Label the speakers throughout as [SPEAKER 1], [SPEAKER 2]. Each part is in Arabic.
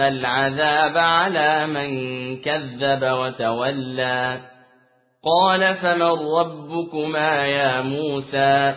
[SPEAKER 1] العذاب على من كذب وتولى قال فمن ربكما يا موسى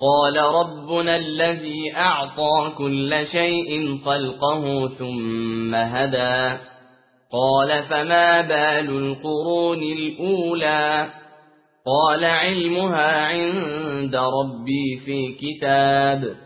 [SPEAKER 1] قال ربنا الذي أعطى كل شيء خلقه ثم هدى قال فما بال القرون الأولى قال علمها عند ربي في كتاب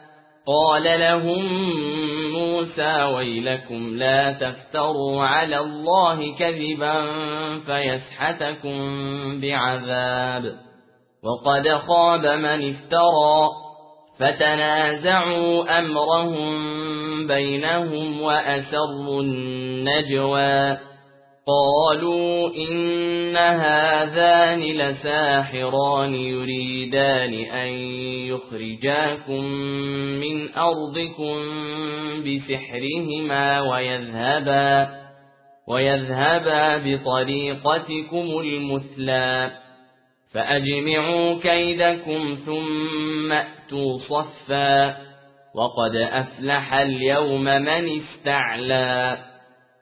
[SPEAKER 1] قال لهم موسى ويلكم لا تفتروا على الله كذبا فيسحتكم بعذاب. وقد خاب من افترى. فتنازعوا أمرهم بينهم وأسروا النجوى. قالوا إن هذان لساحران يريدان أن يخرجاكم من أرضكم بسحرهما ويذهبا ويذهبا بطريقتكم المثلى. فأجمعوا كيدكم ثم أتوا صفا. وقد أفلح اليوم من استعلى.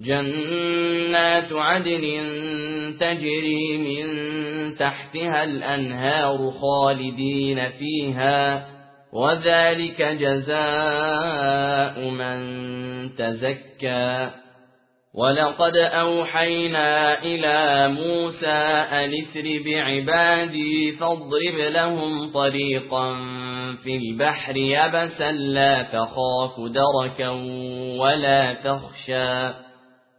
[SPEAKER 1] جنات عدن تجري من تحتها الأنهار خالدين فيها وذلك جزاء من تزكى. ولقد أوحينا إلى موسى أن اسر بعبادي فاضرب لهم طريقا في البحر يبسا لا تخاف دركا ولا تخشى.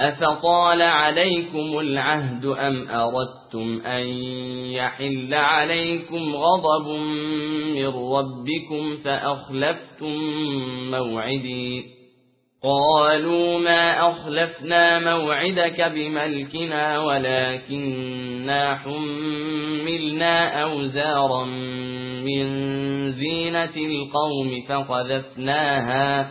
[SPEAKER 1] أفطال عليكم العهد أم أردتم أن يحل عليكم غضب من ربكم فأخلفتم موعدي؟ قالوا ما أخلفنا موعدك بملكنا ولكننا حملنا أوزارا من زينة القوم فقذفناها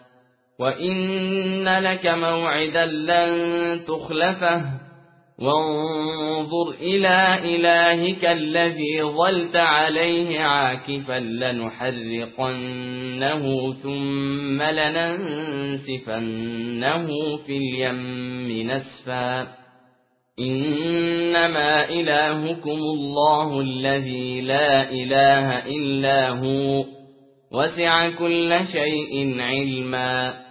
[SPEAKER 1] وإن لك موعدا لن تخلفه وانظر إلى إلهك الذي ظلت عليه عاكفا لنحرقنه ثم لننسفنه في اليم نسفا إنما إلهكم الله الذي لا إله إلا هو وسع كل شيء علما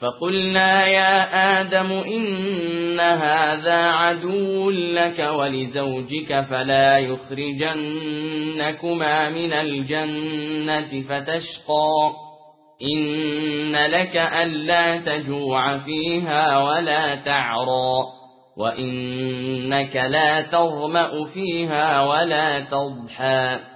[SPEAKER 1] فقلنا يا آدم إن هذا عدو لك ولزوجك فلا يخرجنكما من الجنة فتشقى. إن لك ألا تجوع فيها ولا تعرى. وإنك لا تظمأ فيها ولا تضحى.